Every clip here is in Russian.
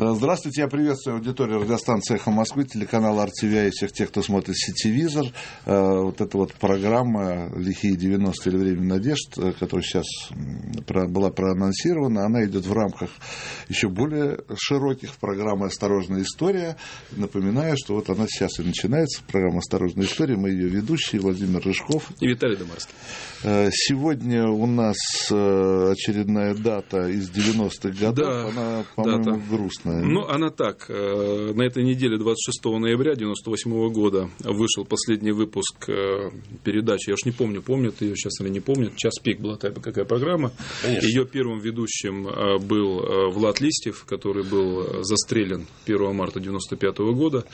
Здравствуйте, я приветствую аудиторию радиостанции «Эхо Москвы», телеканал RTVI и всех тех, кто смотрит сетевизор. Э, вот эта вот программа «Лихие 90 или время надежд», э, которая сейчас была проанонсирована, она идет в рамках еще более широких программы «Осторожная история». Напоминаю, что вот она сейчас и начинается, программа «Осторожная история». Мы ее ведущие, Владимир Рыжков. И Виталий Домарский. Э, сегодня у нас очередная дата из 90-х годов. Да, она, по-моему, дата. грустная. Ну, она так. э, На этой неделе, 26 ноября 1998 года, вышел последний выпуск э, передачи. Я уж не помню, помнят ее сейчас или не помнят. «Час пик» была такая, какая программа. Ее первым ведущим э, был Влад Листьев, который был застрелен 1 марта 1995 года.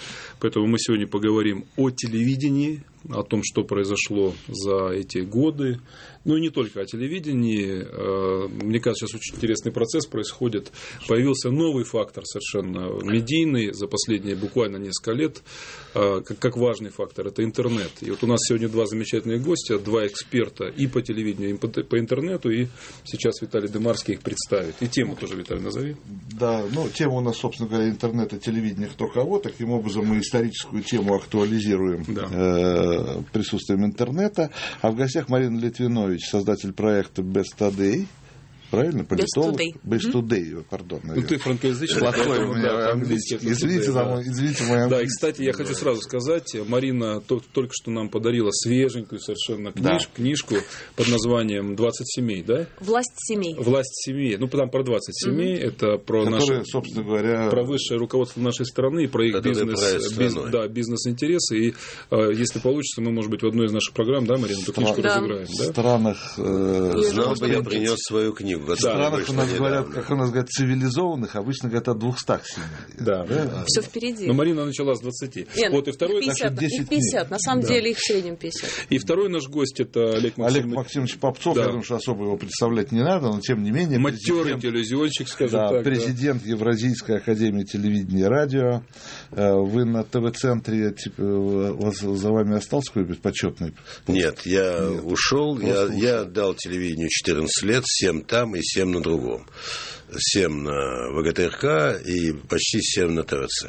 Поэтому мы сегодня поговорим о телевидении, о том, что произошло за эти годы. Ну, и не только о телевидении. Э, Мне кажется, сейчас очень интересный процесс происходит. Появился новый фактор совершенно медийный за последние буквально несколько лет, как, как важный фактор. Это интернет. И вот у нас сегодня два замечательных гостя, два эксперта и по телевидению, и по, по интернету. И сейчас Виталий Демарский их представит. И тему тоже, Виталий, назови. Да, ну, тема у нас, собственно говоря, интернет и телевидение кто кого. Таким образом, мы историческую тему актуализируем Да. э, присутствием интернета. А в гостях Марина Литвинович, создатель проекта Best Today. Правильно? Политолог? Today. Best Today, пардон. Ну, ты франкоязычный. Плохой у меня английский. Извините, мой, извините мой Да, и, английский. кстати, я хочу сразу сказать, Марина то- только что нам подарила свеженькую совершенно книжку под названием «20 семей», да? Власть семей. «Власть семей». Ну, там про 20 семей, это про наше собственно говоря, про высшее руководство нашей страны, про их бизнес-интересы. И э, если получится, мы, может быть, в одной из наших программ, да, Марина, эту книжку Да. разыграем, в странах, э, Знал бы, я принес свою книгу. В которая странах у нас говорят, как у нас говорят, цивилизованных, обычно говорят о 200 семей. Да. Все впереди. Но Марина начала с 20. Нет, вот, и второй, их 50, значит, 10 их 50. На самом Да. деле их в среднем 50. и второй наш гость это Олег Олег Максимович. Максимович Попцов, Да. я думаю, что особо его представлять не надо, но тем не менее... Матерый телевизионщик, скажем Да, так. да. президент Евразийской академии телевидения и радио. Э, Вы на ТВ-центре, типа, у вас за вами остался какой-нибудь почетный? Нет, я Нет. ушел, я, я отдал телевидению 14 лет, 7 там и 7 на другом. 7 на ВГТРК и почти 7 на ТВЦ.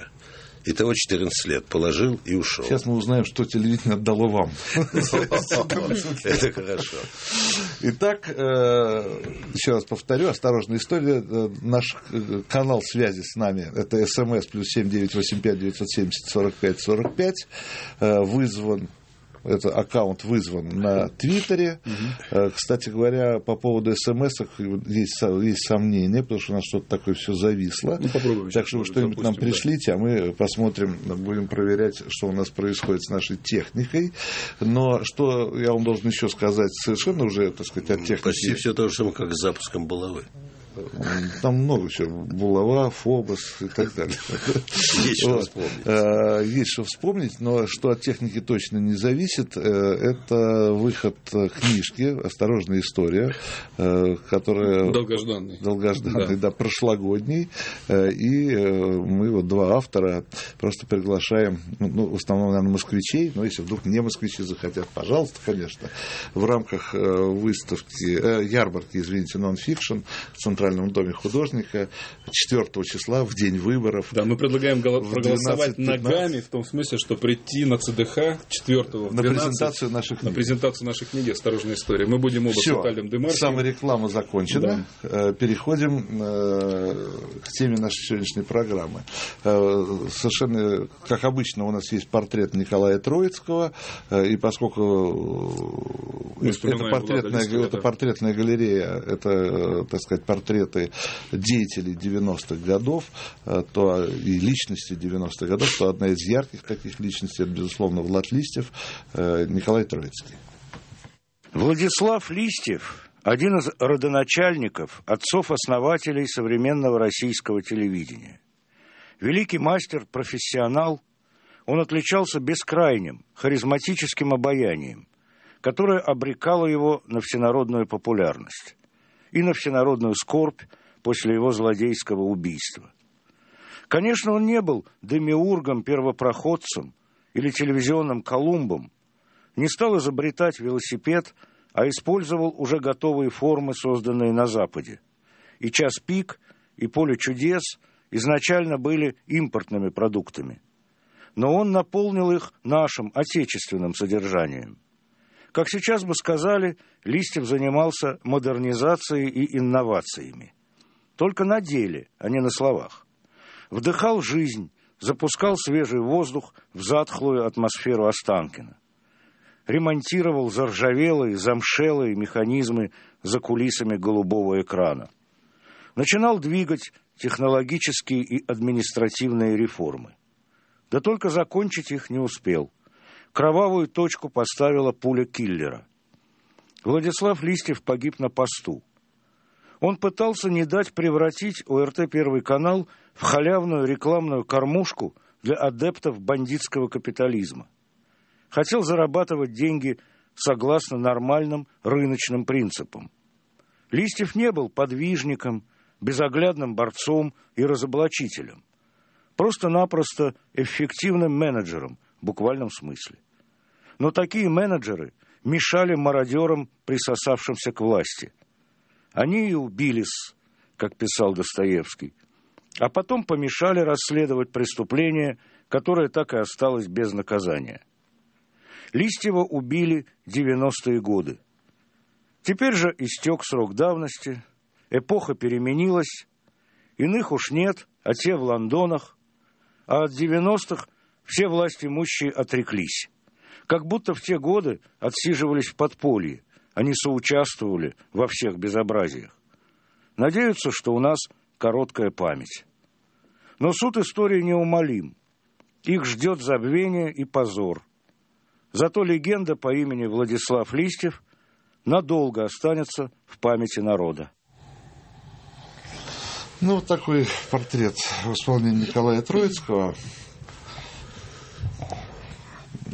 Итого 14 лет положил и ушел. Сейчас мы узнаем, что телевидение отдало вам. Это хорошо. Итак, э, еще раз повторю, осторожная история. Э, Наш э, канал связи с нами это смс плюс семь девять восемь пять девятьсот семьдесят сорок пять сорок пять. Вызван это аккаунт вызван на Твиттере. Э, Кстати говоря, по поводу смс есть, есть сомнения, потому что у нас что-то такое все зависло. Ну, попробуем Так что вы что-нибудь нам запустим, да. пришлите, а мы посмотрим, будем проверять, что у нас происходит с нашей техникой. Но что я вам должен еще сказать совершенно уже, так сказать, от техники. Почти все то же самое, как с запуском булавы. Там много чего. Булава, Фобос и так далее. Есть что вспомнить. Э, Есть что вспомнить, но что от техники точно не зависит, э, это выход э, книжки «Осторожная история», которая Долгожданный. долгожданный, да, прошлогодний. И мы вот два автора просто приглашаем, ну, ну, в основном, наверное, москвичей, но если вдруг не москвичи захотят, пожалуйста, конечно, в рамках выставки, ярмарки, извините, нон-фикшн в Центральном доме художника 4 числа, в день выборов. Да, мы предлагаем проголосовать 12-15. ногами, в том смысле, что прийти на ЦДХ 4 в На 12, презентацию наших на книг. презентацию нашей книги «Осторожная история». Мы будем оба Все, с Виталием Демарским. самореклама закончена. Э, Переходим э, к теме нашей сегодняшней программы. Э, Совершенно, как обычно, у нас есть портрет Николая Троицкого, и поскольку это портретная, это портретная галерея, это, э, так сказать, портреты деятелей 90-х годов, э, то и личности 90-х годов, то одна из ярких таких личностей, это, безусловно, Влад Листьев, э, Николай Троицкий. Владислав Листьев – один из родоначальников, отцов-основателей современного российского телевидения. Великий мастер, профессионал, он отличался бескрайним, харизматическим обаянием, которое обрекало его на всенародную популярность и на всенародную скорбь после его злодейского убийства. Конечно, он не был демиургом, первопроходцем или телевизионным Колумбом, не стал изобретать велосипед, а использовал уже готовые формы, созданные на Западе. И час пик, и поле чудес изначально были импортными продуктами. Но он наполнил их нашим отечественным содержанием. Как сейчас бы сказали, Листьев занимался модернизацией и инновациями. Только на деле, а не на словах. Вдыхал жизнь, запускал свежий воздух в затхлую атмосферу Останкина. Ремонтировал заржавелые, замшелые механизмы за кулисами голубого экрана. Начинал двигать технологические и административные реформы. Да только закончить их не успел. Кровавую точку поставила пуля киллера. Владислав Листьев погиб на посту. Он пытался не дать превратить ОРТ «Первый канал» в халявную рекламную кормушку для адептов бандитского капитализма. Хотел зарабатывать деньги согласно нормальным рыночным принципам. Листьев не был подвижником, безоглядным борцом и разоблачителем. Просто-напросто эффективным менеджером буквальном смысле. Но такие менеджеры мешали мародерам, присосавшимся к власти. Они и убились, как писал Достоевский, а потом помешали расследовать преступление, которое так и осталось без наказания. Листьева убили 90-е годы. Теперь же истек срок давности, эпоха переменилась, иных уж нет, а те в Лондонах, а от 90-х все власть имущие отреклись как будто в те годы отсиживались в подполье, они соучаствовали во всех безобразиях. Надеются, что у нас короткая память. Но суд истории неумолим. Их ждет забвение и позор. Зато легенда по имени Владислав Листьев надолго останется в памяти народа. Ну, вот такой портрет в исполнении Николая Троицкого –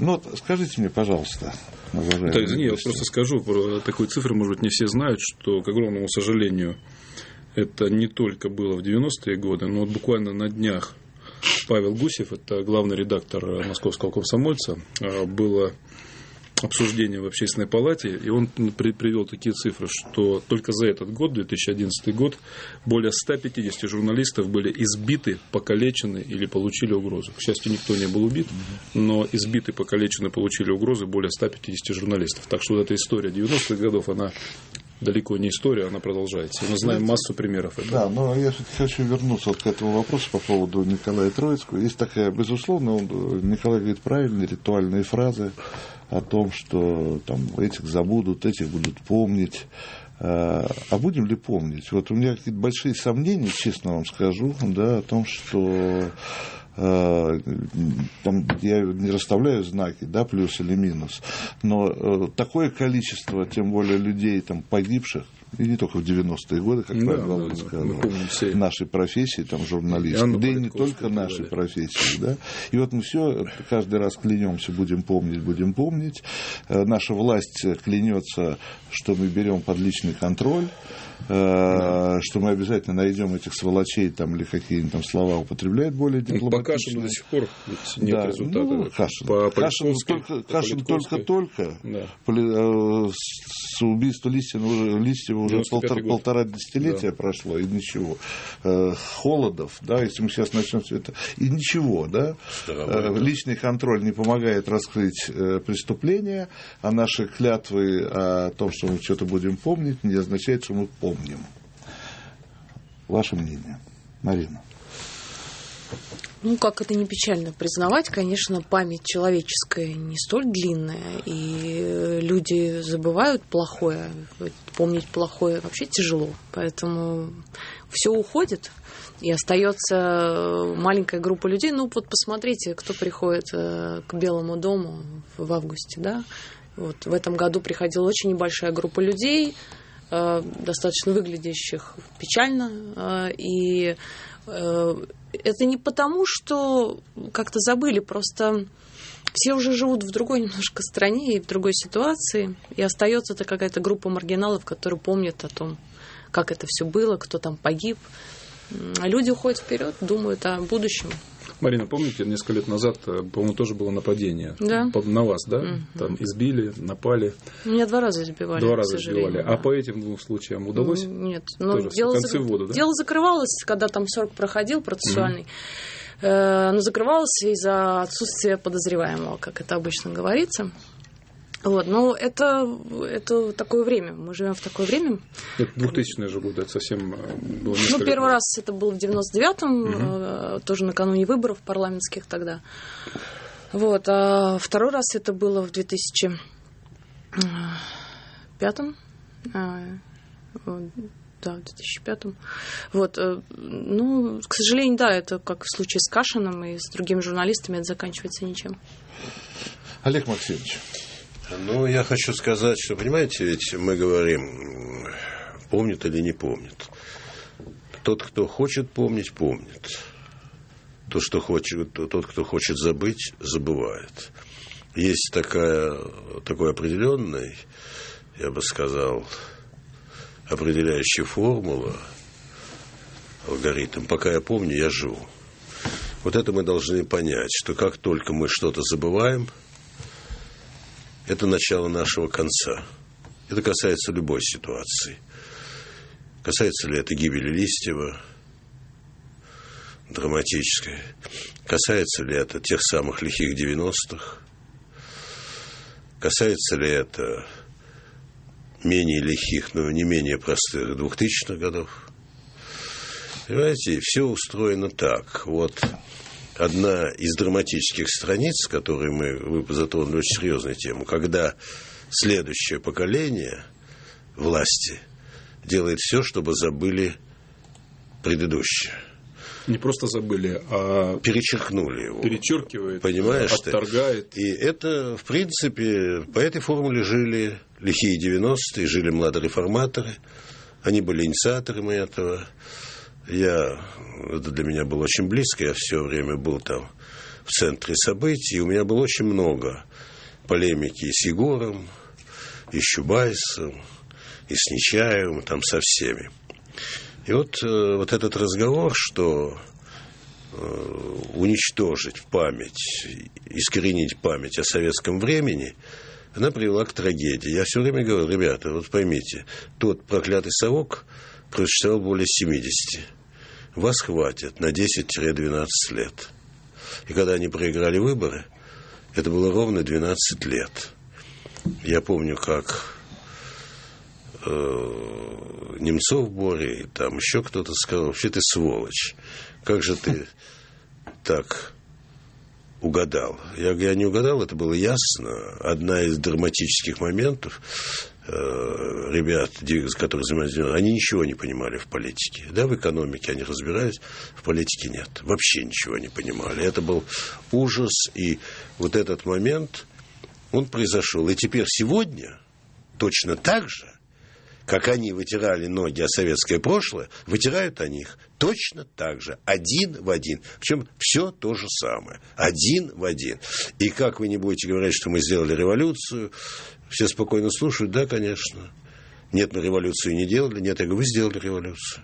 ну, вот скажите мне, пожалуйста. Да, извини, я просто скажу про такую цифру, может быть, не все знают, что, к огромному сожалению, это не только было в 90-е годы, но вот буквально на днях Павел Гусев, это главный редактор московского комсомольца, а, было обсуждение в общественной палате, и он привел такие цифры, что только за этот год, 2011 год, более 150 журналистов были избиты, покалечены или получили угрозу. К счастью, никто не был убит, но избиты, покалечены, получили угрозы более 150 журналистов. Так что вот эта история 90-х годов, она далеко не история, она продолжается. Мы знаем массу примеров этого. Да, но я хочу вернуться вот к этому вопросу по поводу Николая Троицкого. Есть такая, безусловно, он, Николай говорит правильные ритуальные фразы о том, что там этих забудут, этих будут помнить. А, а будем ли помнить? Вот у меня какие-то большие сомнения, честно вам скажу, да, о том, что там я не расставляю знаки, да, плюс или минус, но э, такое количество, тем более людей там погибших, и не только в 90-е годы, как да, Павел да, сказал, да, нашей профессии, там, журналистов, да и не только нашей профессии, да. И вот мы все каждый раз клянемся, будем помнить, будем помнить. Э, наша власть клянется, что мы берем под личный контроль, Э, что мы обязательно найдем этих сволочей там или какие-нибудь там слова употребляют более дипломатичные. По Кашину до сих пор нет да, результата. Ну, Кашин. По Кашин только, Кашин только-только. Да. Э, с убийства Листьева, Листьева уже полтора, полтора десятилетия да. прошло, и ничего. Э, Холодов, да, если мы сейчас начнем все это, и ничего, да. Здоровый, Личный контроль не помогает раскрыть преступления, а наши клятвы о том, что мы что-то будем помнить, не означает, что мы помним помним. Ваше мнение, Марина? Ну, как это не печально признавать, конечно, память человеческая не столь длинная, и люди забывают плохое, помнить плохое вообще тяжело, поэтому все уходит, и остается маленькая группа людей. Ну, вот посмотрите, кто приходит э, к Белому дому в августе, да, вот в этом году приходила очень небольшая группа людей, достаточно выглядящих печально. Э, и э, это не потому, что как-то забыли, просто все уже живут в другой немножко стране и в другой ситуации, и остается-то какая-то группа маргиналов, которые помнят о том, как это все было, кто там погиб. Люди уходят вперед, думают о будущем. Марина, помните, несколько лет назад, э, по-моему, тоже было нападение да. на вас, да? Угу. Там избили, напали. Меня два раза избивали. Два раза избивали. А да. А по этим двум случаям удалось? Нет. Ну, дело, концы в воду, да? дело закрывалось, когда там срок проходил процессуальный. Угу. Но закрывалось из-за отсутствия подозреваемого, как это обычно говорится. Вот, но это, это такое время. Мы живем в такое время. Это 2000-е же годы, это совсем э, было Ну, первый лет. раз это было в 99-м, угу. тоже накануне выборов парламентских тогда. Вот, а второй раз это было в 2005 а, да, в 2005 Вот, э, ну, к сожалению, да, это как в случае с Кашином и с другими журналистами, это заканчивается ничем. Олег Максимович. Ну, я хочу сказать, что, понимаете, ведь мы говорим, помнит или не помнит. Тот, кто хочет помнить, помнит. Тот, что хочет, тот, кто хочет забыть, забывает. Есть такая, такой определенный, я бы сказал, определяющая формула, алгоритм. Пока я помню, я живу. Вот это мы должны понять, что как только мы что-то забываем – это начало нашего конца. Это касается любой ситуации. Касается ли это гибели Листьева, драматической? Касается ли это тех самых лихих 90-х? Касается ли это менее лихих, но не менее простых 2000-х годов? Понимаете, все устроено так. Вот одна из драматических страниц, которые мы вы затронули очень серьезную тему, когда следующее поколение власти делает все, чтобы забыли предыдущее. Не просто забыли, а перечеркнули его. Перечеркивает, понимаешь, отторгает. И это, в принципе, по этой формуле жили лихие 90-е, жили младореформаторы. Они были инициаторами этого. Я, это для меня было очень близко, я все время был там в центре событий, и у меня было очень много полемики и с Егором, и с Чубайсом, и с Нечаевым, там со всеми. И вот, э, вот этот разговор, что э, уничтожить память, искоренить память о советском времени, она привела к трагедии. Я все время говорю, ребята, вот поймите, тот проклятый совок просуществовал более 70 вас хватит на 10-12 лет. И когда они проиграли выборы, это было ровно 12 лет. Я помню, как э, Немцов Боря, и там еще кто-то сказал, вообще ты сволочь, как же ты так угадал. Я, я не угадал, это было ясно. Одна из драматических моментов, ребят, которые занимались, они ничего не понимали в политике. Да, в экономике они разбирались, в политике нет. Вообще ничего не понимали. Это был ужас, и вот этот момент, он произошел. И теперь сегодня точно так же как они вытирали ноги о советское прошлое, вытирают они их точно так же, один в один. Причем все то же самое, один в один. И как вы не будете говорить, что мы сделали революцию, все спокойно слушают, да, конечно. Нет, мы революцию не делали. Нет, я говорю, вы сделали революцию.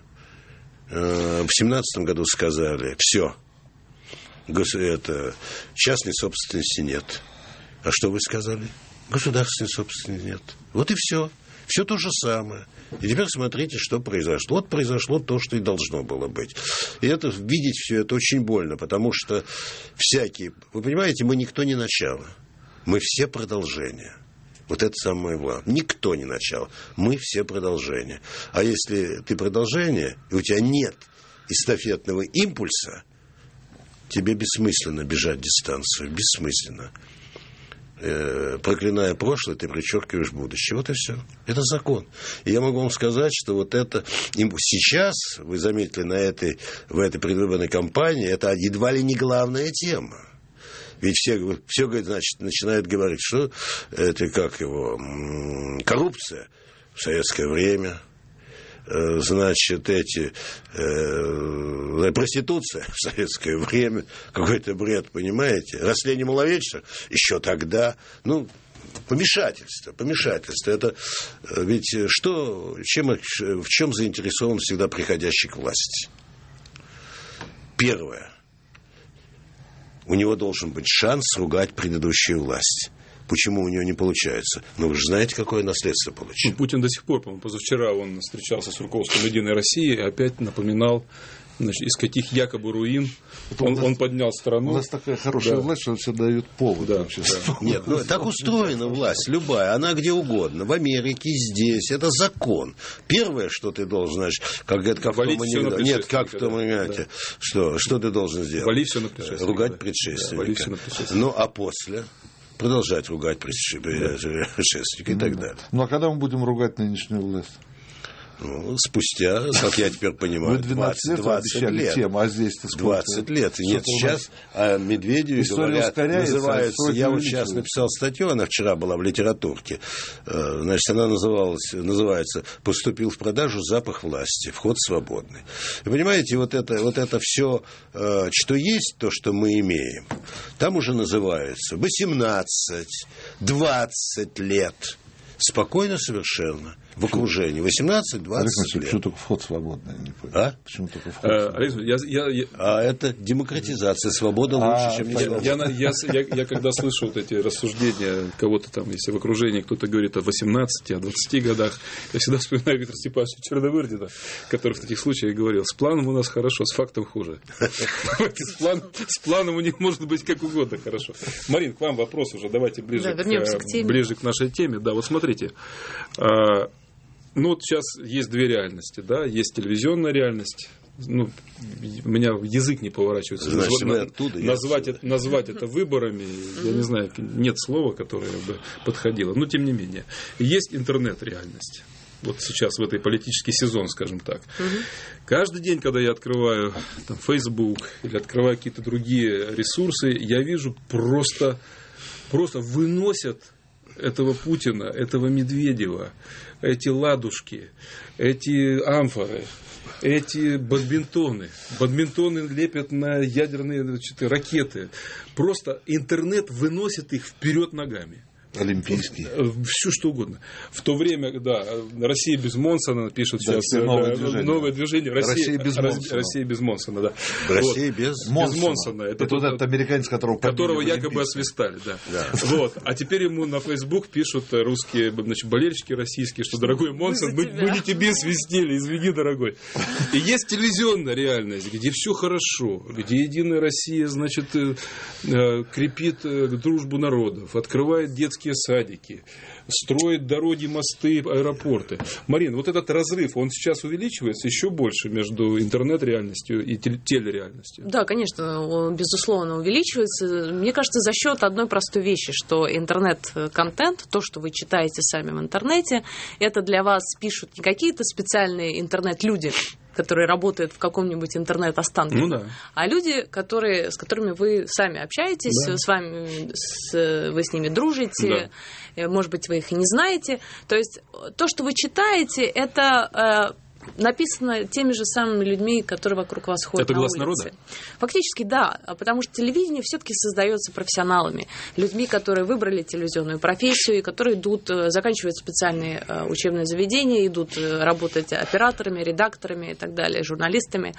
Э, в семнадцатом году сказали, все, это, частной собственности нет. А что вы сказали? Государственной собственности нет. Вот и все. Все то же самое. И теперь смотрите, что произошло. Вот произошло то, что и должно было быть. И это видеть все это очень больно, потому что всякие... Вы понимаете, мы никто не начало. Мы все продолжения. Вот это самое главное. Никто не начало. Мы все продолжения. А если ты продолжение, и у тебя нет эстафетного импульса, тебе бессмысленно бежать дистанцию. Бессмысленно э, проклиная прошлое, ты причеркиваешь будущее. Вот и все. Это закон. И я могу вам сказать, что вот это сейчас, вы заметили на этой, в этой предвыборной кампании, это едва ли не главная тема. Ведь все, все говорит, значит, начинают говорить, что это как его, коррупция в советское время, Э, значит, эти, э, проституция в советское время, какой-то бред, понимаете? Растление маловечных еще тогда, ну, Помешательство, помешательство. Это э, ведь что, чем, в чем заинтересован всегда приходящий к власти? Первое. У него должен быть шанс ругать предыдущую власть. Почему у него не получается? Ну, вы же знаете, какое наследство получил. Ну, Путин до сих пор, по-моему, позавчера он встречался с руководством «Единой России» и опять напоминал значит, из каких якобы руин он, нас, он поднял страну. У нас такая хорошая Да. власть, что все дают повод Да, вообще. да. Нет, ну так устроена власть, любая, она где угодно, в Америке, здесь, это закон. Первое, что ты должен, значит, как это как в Валить том всё на анекдоте. Нет, как в том да, анекдоте. Что, что ты должен сделать? Вали всё на предшественника, Ругать да. предшественника. Да, на предшественника. Ну, а после? Продолжать ругать предше- предшественника и так далее. Ну а когда мы будем ругать нынешнюю власть? Ну, спустя, как я теперь понимаю, Вы 12 лет 20 обещали лет. тему, а здесь-то сколько? 20 лет. И Нет, сейчас Медведеве История говорят, а сроки я вот сейчас написал статью, она вчера была в литературке, Э, значит, она называлась, называется «Поступил в продажу запах власти, вход свободный». Вы понимаете, вот это, вот это все, что есть, то, что мы имеем, там уже называется 18, 20 лет. Спокойно совершенно. В окружении. 18-20 Александр, лет. почему только вход свободный? я Не понял. А? Почему только вход Э, свободный? Я, я, я, А это демократизация, свобода А, лучше, чем Я, ничего. я, я, с- я- я когда слышу вот эти рассуждения кого-то там, если в окружении кто-то говорит о 18, о 20 годах, я всегда вспоминаю Виктора Степановича Черномырдина, который в таких случаях говорил, с планом у нас хорошо, с фактом хуже. С планом, с планом у них может быть как угодно хорошо. Марин, к вам вопрос уже, давайте ближе, Да, вернемся к, к теме. ближе к нашей теме. Да, вот смотрите, а, ну вот сейчас есть две реальности, да, есть телевизионная реальность, ну, у меня язык не поворачивается Значит, назва- оттуда, назвать, это, назвать это выборами, я не знаю, нет слова, которое бы подходило, но тем не менее. Есть интернет-реальность. Вот сейчас в этой политический сезон, скажем так. Каждый день, когда я открываю там, Facebook или открываю какие-то другие ресурсы, я вижу просто, просто выносят этого Путина, этого Медведева, эти ладушки, эти амфоры, эти бадминтоны. Бадминтоны лепят на ядерные значит, ракеты. Просто интернет выносит их вперед ногами. Олимпийский. Все что угодно. В то время, да, Россия без Монсона пишут Да, сейчас новое да, движение. новое движение. Россия без Рос- Монсона. Россия без Монсона, да. Россия без... Без Монсона. Это, Это вот тот- этот американец, которого которого якобы освистали, да. Вот. А теперь ему на Facebook пишут э, русские значит, болельщики российские, что, дорогой Монсон, мы, мы не тебе свистели, извини, дорогой. И есть телевизионная реальность, где все хорошо, где Единая Россия, значит, э, э, крепит э, дружбу народов, открывает детские садики, строит дороги, мосты, аэропорты. Марин, вот этот разрыв, он сейчас увеличивается еще больше между интернет-реальностью и теле- телереальностью. Да, конечно, он, безусловно, увеличивается. Мне кажется, за счет одной простой вещи, что интернет-контент, то, что вы читаете сами в интернете, это для вас пишут не какие-то специальные интернет-люди, которые работают в каком-нибудь интернет-останке, Ну да. а люди, которые, с которыми вы сами общаетесь, Да. с вами, с- вы с ними дружите, э, может быть, вы их и не знаете. То есть э, то, что вы читаете, это э, написано теми же самыми людьми, которые вокруг вас ходят Это на глаз улице. народа? Фактически да, потому что телевидение все-таки создается профессионалами, людьми, которые выбрали телевизионную профессию и которые идут, э, заканчивают специальные э, учебные заведения, идут э, работать операторами, редакторами и так далее, журналистами.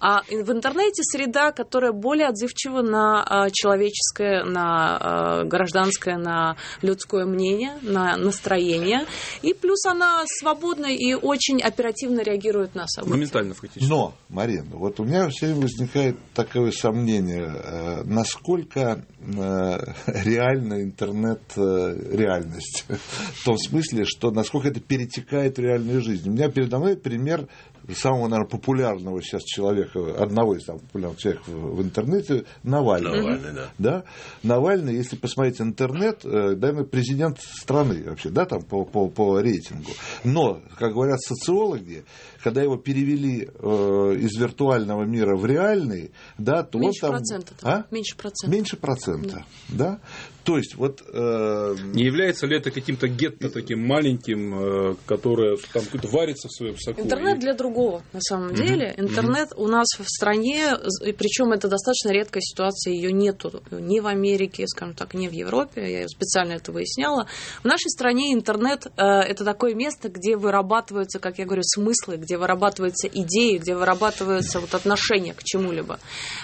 А в интернете среда, которая более отзывчива на человеческое, на гражданское, на людское мнение, на настроение. И плюс она свободна и очень оперативно реагирует на события. Моментально фактически. Но, Марина, вот у меня все время возникает такое сомнение, э, насколько э, реальна интернет-реальность. В том смысле, что насколько это перетекает в реальную жизнь. У меня передо мной пример самого, наверное, популярного сейчас человека, одного из самых популярных человеков в интернете, Навального. Навальный, да. Да? Навальный, если посмотреть интернет, э, наверное, президент страны вообще, да, там по, по, по рейтингу. Но, как говорят социологи, когда его перевели э, из виртуального мира в реальный, да, то Меньше он там... процента. там. А? Меньше процента. Меньше процента, да. То есть, вот... Э... Не является ли это каким-то гетто таким маленьким, э, которое там варится в своем соку? Интернет для другого, на самом деле. Интернет у нас в стране, и причем это достаточно редкая ситуация, ее нету ни в Америке, скажем так, ни в Европе, я специально это выясняла. В нашей стране интернет э, это такое место, где вырабатываются, как я говорю, смыслы, где вырабатываются идеи, где вырабатываются вот отношения к чему-либо.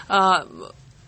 А,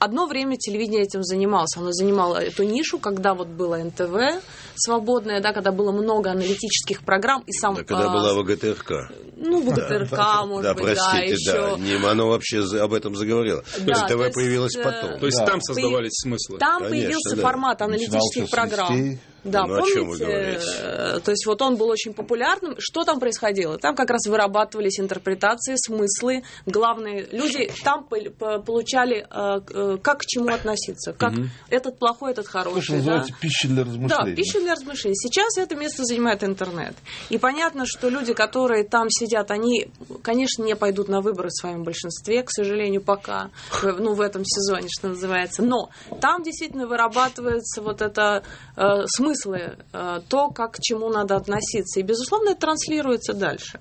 одно время телевидение этим занималось. Оно занимало эту нишу, когда вот было НТВ свободное, да, когда было много аналитических программ. И сам, да, когда а, была ВГТРК. Ну, ВГТРК, да, может да, быть, простите, да, еще. Да, не, оно вообще об этом заговорило. Да, то есть появилось э, потом. То есть да. там создавались смыслы. Там Конечно, появился да. формат аналитических программ. Да, ну, помните? О чем вы говорите? Э, то есть вот он был очень популярным. Что там происходило? Там как раз вырабатывались интерпретации, смыслы. Главные люди там получали, э, как к чему относиться. Как угу. этот плохой, этот хороший. То, что называется пища для размышлений. Да, пища для размышлений. Сейчас это место занимает интернет. И понятно, что люди, которые там сидят, они, конечно, не пойдут на выборы в своем большинстве, к сожалению, пока, ну, в этом сезоне, что называется. Но там действительно вырабатывается вот это э, смыслы, э, то, как к чему надо относиться. И, безусловно, это транслируется дальше.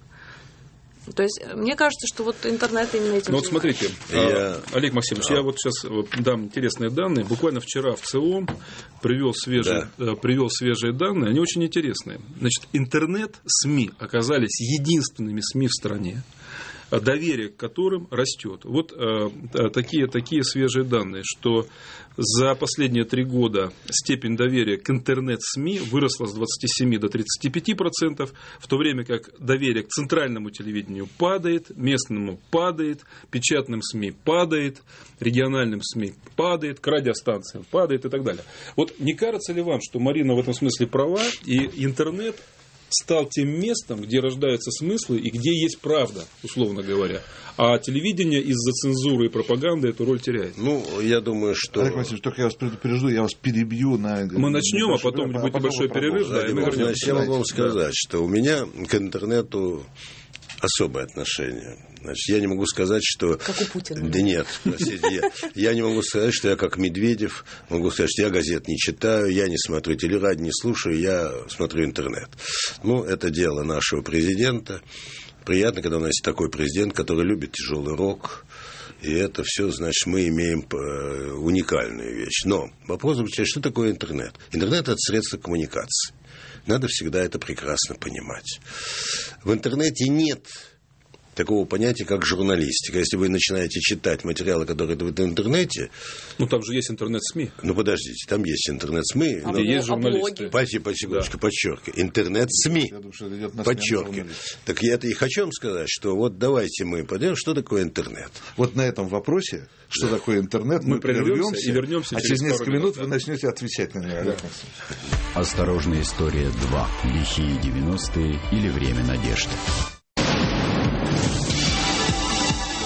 То есть, мне кажется, что вот интернет именно этим Ну вот смотрите, я... Олег Максимович, я вот сейчас дам интересные данные. Буквально вчера в ЦИОМ привел свежие, да. Э, привел свежие данные, они очень интересные. Значит, интернет-СМИ оказались единственными СМИ в стране, доверие к которым растет. Вот э, э, такие, такие свежие данные, что за последние три года степень доверия к интернет-СМИ выросла с 27 до 35 процентов, в то время как доверие к центральному телевидению падает, местному падает, печатным СМИ падает, региональным СМИ падает, к радиостанциям падает и так далее. Вот не кажется ли вам, что Марина в этом смысле права, и интернет стал тем местом, где рождаются смыслы и где есть правда, условно говоря. А телевидение из-за цензуры и пропаганды эту роль теряет. Ну, я думаю, что... Олег Васильевич, только я вас предупрежу, я вас перебью на... Мы начнем, а потом будет небольшой перерыв. Да, и мы вернемся. Я могу вам сказать, что у меня к интернету особое отношение. Значит, я не могу сказать, что... Как у Путина. Да нет, простите, я, я не могу сказать, что я как Медведев, могу сказать, что я газет не читаю, я не смотрю телерадио, не слушаю, я смотрю интернет. Ну, это дело нашего президента. Приятно, когда у нас есть такой президент, который любит тяжелый рок, и это все, значит, мы имеем э, уникальную вещь. Но вопрос заключается, что такое интернет? Интернет – это средство коммуникации. Надо всегда это прекрасно понимать. В интернете нет такого понятия, как журналистика. Если вы начинаете читать материалы, которые идут в интернете... Ну, там же есть интернет-СМИ. Ну, подождите, там есть интернет-СМИ. А но... есть журналисты. Спасибо, по секундочку, да. подчеркиваю. Интернет-СМИ. Подчеркиваю. Так я-то и хочу вам сказать, что вот давайте мы пойдем, что такое интернет. Вот на этом вопросе, что да. такое интернет, мы, мы прервемся, и вернемся а через несколько минут, да. вы начнете отвечать на меня. Да. Осторожная история 2. Лихие 90-е или время надежды.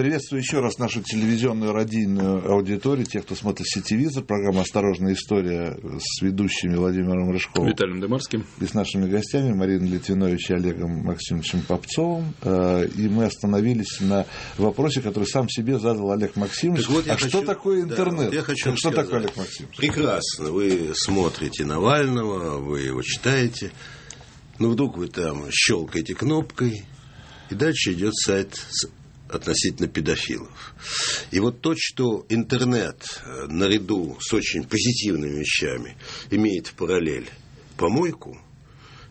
Приветствую еще раз нашу телевизионную радийную аудиторию, тех, кто смотрит сетевизор, программа «Осторожная история» с ведущими Владимиром Рыжковым. Виталием Демарским. И с нашими гостями Мариной Литвинович и Олегом Максимовичем Попцовым. Э, и мы остановились на вопросе, который сам себе задал Олег Максимович. вот а хочу, что такое интернет? Да, я хочу что сказать. такое Олег Максимович? Прекрасно. Вы смотрите Навального, вы его читаете. Но вдруг вы там щелкаете кнопкой, и дальше идет сайт относительно педофилов. И вот то, что интернет э, наряду с очень позитивными вещами имеет в параллель помойку,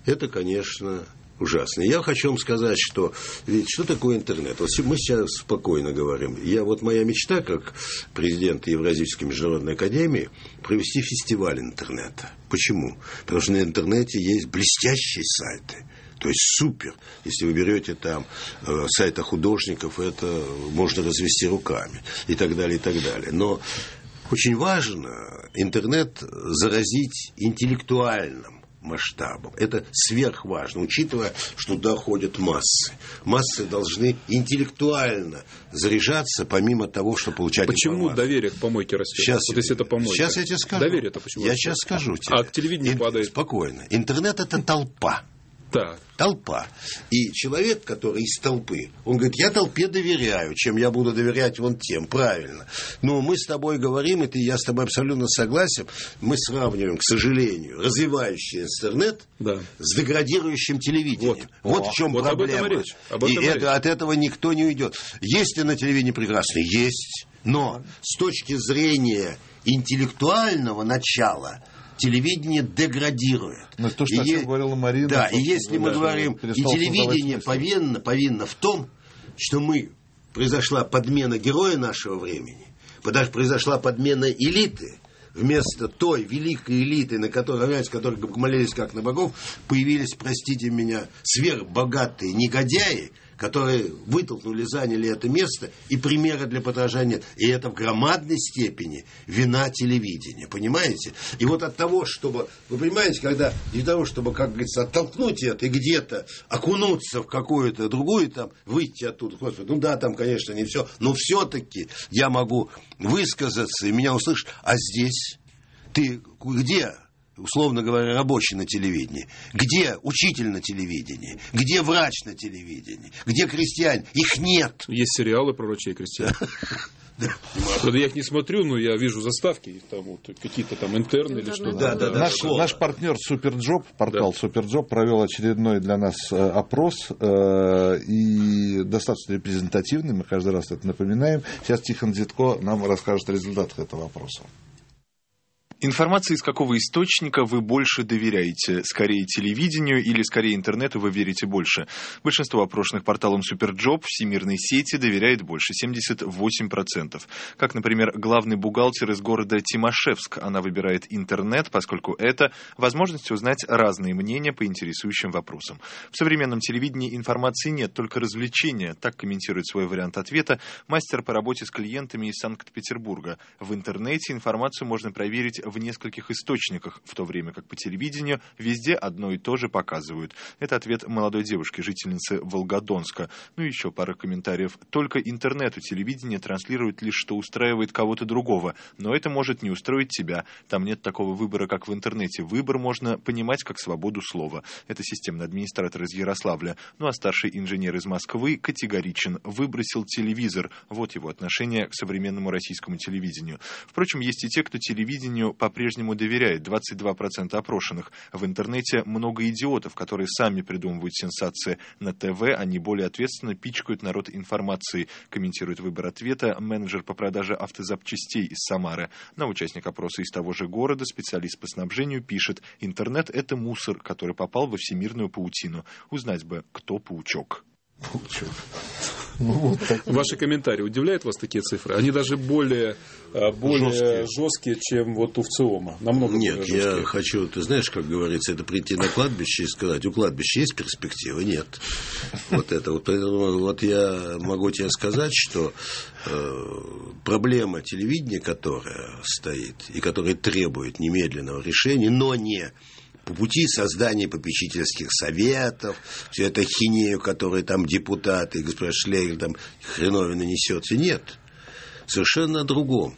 это, конечно, ужасно. Я хочу вам сказать, что ведь что такое интернет? Вот мы сейчас спокойно говорим. Я вот моя мечта, как президент Евразийской международной академии, провести фестиваль интернета. Почему? Потому что на интернете есть блестящие сайты – то есть супер. Если вы берете там э, сайта художников, это можно развести руками и так далее, и так далее. Но очень важно интернет заразить интеллектуальным масштабов. Это сверхважно, учитывая, что доходят массы. Массы должны интеллектуально заряжаться, помимо того, что получать Почему информацию. доверие к помойке растет? Сейчас, вот если это помойка. Сейчас я тебе скажу. Доверие-то почему Я растет? сейчас скажу тебе. А к телевидению падает? Спокойно. Интернет – это толпа. Так. Толпа. И человек, который из толпы, он говорит, я толпе доверяю, чем я буду доверять вон тем. Правильно. Но мы с тобой говорим, и ты, я с тобой абсолютно согласен, мы сравниваем, к сожалению, развивающий интернет Да. с деградирующим телевидением. Вот. Вот, в чем Вот об этом проблема. и речь. Об этом и это- речь. от этого никто не уйдет. Есть ли на телевидении прекрасно? Есть. Но с точки зрения интеллектуального начала телевидение деградирует. Ну, то, что И о говорила Марина, Да, и если мы говорим, и телевидение повинно, повинно в том, что мы произошла подмена героя нашего времени, подаж- произошла подмена элиты, вместо той великой элиты, на которой, равняясь которой молились как на богов, появились, простите меня, сверхбогатые негодяи, которые вытолкнули, заняли это место, и примера для подражания. И это в громадной степени вина телевидения, понимаете? И вот от того, чтобы, вы понимаете, когда для того, чтобы, как говорится, оттолкнуть это и где-то окунуться в какую-то другую, там, выйти оттуда, господи, ну да, там, конечно, не все, но все-таки я могу высказаться, и меня услышат, а здесь ты где условно говоря, рабочий на телевидении? Где учитель на телевидении? Где врач на телевидении? Где крестьяне? Их нет. Есть сериалы про врачей и крестьян. Вот Я их не смотрю, но я вижу заставки, там вот какие-то там интерны или что-то. Да, да, да. Наш, наш партнер SuperJob, портал SuperJob, провел очередной для нас э, опрос э, и достаточно репрезентативный, мы каждый раз это напоминаем. Сейчас Тихон Дзядко нам расскажет о результатах этого опроса. Информации из какого источника вы больше доверяете? Скорее телевидению или скорее интернету вы верите больше? Большинство опрошенных порталом SuperJob всемирной сети доверяет больше, 78%. Как, например, главный бухгалтер из города Тимашевск. Она выбирает интернет, поскольку это возможность узнать разные мнения по интересующим вопросам. В современном телевидении информации нет, только развлечения. Так комментирует свой вариант ответа мастер по работе с клиентами из Санкт-Петербурга. В интернете информацию можно проверить в нескольких источниках, в то время как по телевидению везде одно и то же показывают. Это ответ молодой девушки, жительницы Волгодонска. Ну и еще пара комментариев. Только интернет у телевидения транслирует лишь, что устраивает кого-то другого, но это может не устроить тебя. Там нет такого выбора, как в интернете. Выбор можно понимать как свободу слова. Это системный администратор из Ярославля. Ну а старший инженер из Москвы категоричен. Выбросил телевизор. Вот его отношение к современному российскому телевидению. Впрочем, есть и те, кто телевидению по-прежнему доверяет. 22% опрошенных. В интернете много идиотов, которые сами придумывают сенсации. На ТВ они более ответственно пичкают народ информацией. Комментирует выбор ответа менеджер по продаже автозапчастей из Самары. На участник опроса из того же города специалист по снабжению пишет «Интернет – это мусор, который попал во всемирную паутину. Узнать бы, кто паучок». Ваши комментарии удивляют вас такие цифры? Они даже более, а, более жесткие. чем вот у ВЦИОМа. Намного Нет, я жесткие. хочу, ты знаешь, как говорится, это прийти на кладбище и сказать, у кладбища есть перспектива? Нет. Вот это вот. Поэтому вот я могу тебе сказать, что э, проблема телевидения, которая стоит и которая требует немедленного решения, но не по пути создания попечительских советов, все это хинею, которую там депутаты, господин Шлегель там хреновина несет. Нет. Совершенно о другом.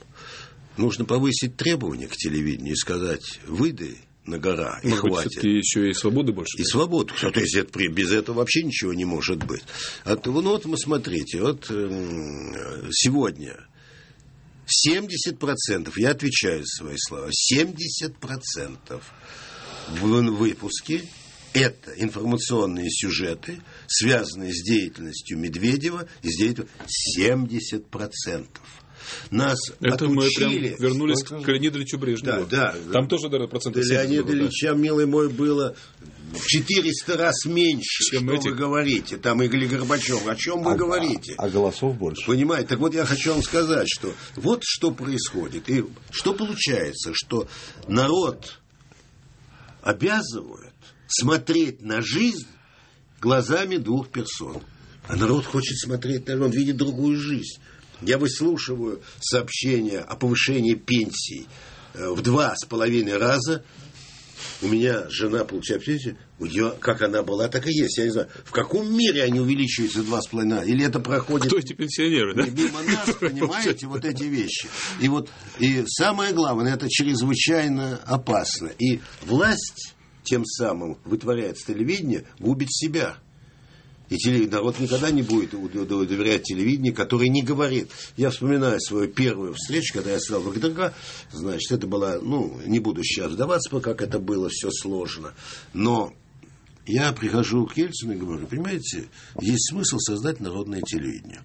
Нужно повысить требования к телевидению и сказать, выдай на гора, и Может быть, хватит. все-таки еще и свободы больше. И свободу. То есть это, без этого вообще ничего не может быть. А то, ну вот мы смотрите, вот эм, сегодня 70%, я отвечаю за свои слова, 70% в выпуске это информационные сюжеты, связанные с деятельностью Медведева и с деятельностью 70%. Нас Это мы прям отучили. вернулись к Леониду Ильичу Брежневу. Да, да. Там тоже, наверное, процентов 70 Леонида да. Ильича, милый мой, было в 400 раз меньше. Чем что этих. вы говорите? Там Игорь Горбачев. О чем вы А- говорите? А, голосов больше. Понимаете? Так вот я хочу вам сказать, что вот что происходит. И что получается, что народ обязывают смотреть на жизнь глазами двух персон. А народ хочет смотреть, на он видит другую жизнь. Я выслушиваю сообщения о повышении пенсий э, в два с половиной раза У меня жена, получает пенсию, у нее, как она была, так и есть. Я не знаю, в каком мире они увеличиваются два с половиной, или это проходит... Кто эти пенсионеры, да? Мимо нас, понимаете, вот эти вещи. И вот, и самое главное, это чрезвычайно опасно. И власть тем самым вытворяет с телевидения, губит себя. И теле- народ никогда не будет доверять телевидению, которое не говорит. Я вспоминаю свою первую встречу, когда я стал в ГДК. Значит, это была, ну, не буду сейчас вдаваться, как это было, все сложно. Но я прихожу к Ельцину и говорю, понимаете, есть смысл создать народное телевидение.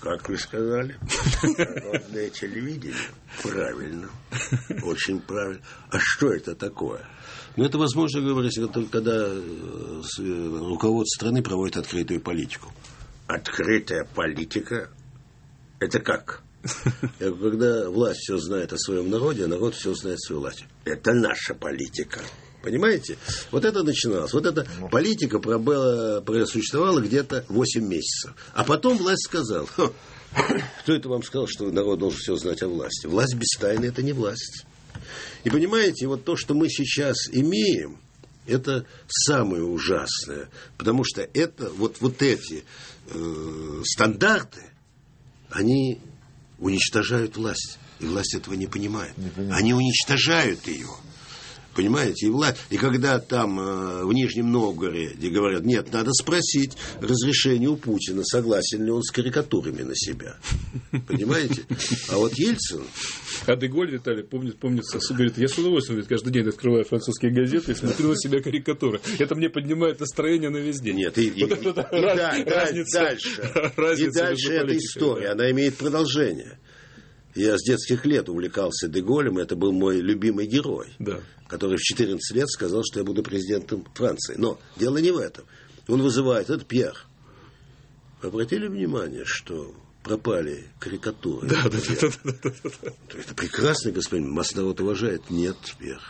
Как вы сказали? Народное телевидение? Правильно. Очень правильно. А что это такое? Ну, это возможно говорить только когда э, э, руководство страны проводит открытую политику. Открытая политика? Это как? Говорю, Когда власть все знает о своем народе, а народ все знает о своей власти. Это наша политика. Понимаете? Вот это начиналось. Вот эта политика пробыла- просуществовала где-то 8 месяцев. А потом власть сказала, «Ха, кто это вам сказал, что народ должен все знать о власти? Власть без тайны – это не власть. И понимаете, вот то, что мы сейчас имеем, это самое ужасное. Потому что это, вот, вот эти э, стандарты, они уничтожают власть. И власть этого не понимает. Они уничтожают ее. Понимаете? И, власть, и когда там э, в Нижнем Новгороде говорят, нет, надо спросить разрешение у Путина, согласен ли он с карикатурами на себя. Понимаете? А вот Ельцин, А Деголь, Виталий, помнит, помнится, говорит, я с удовольствием каждый день открываю французские газеты и смотрю на себя карикатуры. Это мне поднимает настроение на весь день. Нет, и, и- Вот это и раз- да- разница- дальше. разница и дальше эта история, да. она имеет продолжение. Я с детских лет увлекался Деголем, это был мой любимый герой, Да. который в 14 лет сказал, что я буду президентом Франции. Но дело не в этом. Он вызывает, это Пьер. Вы обратили внимание, что пропали карикатуры? Да, да, да, Это прекрасный господин, вас народ уважает? Нет, Пьер.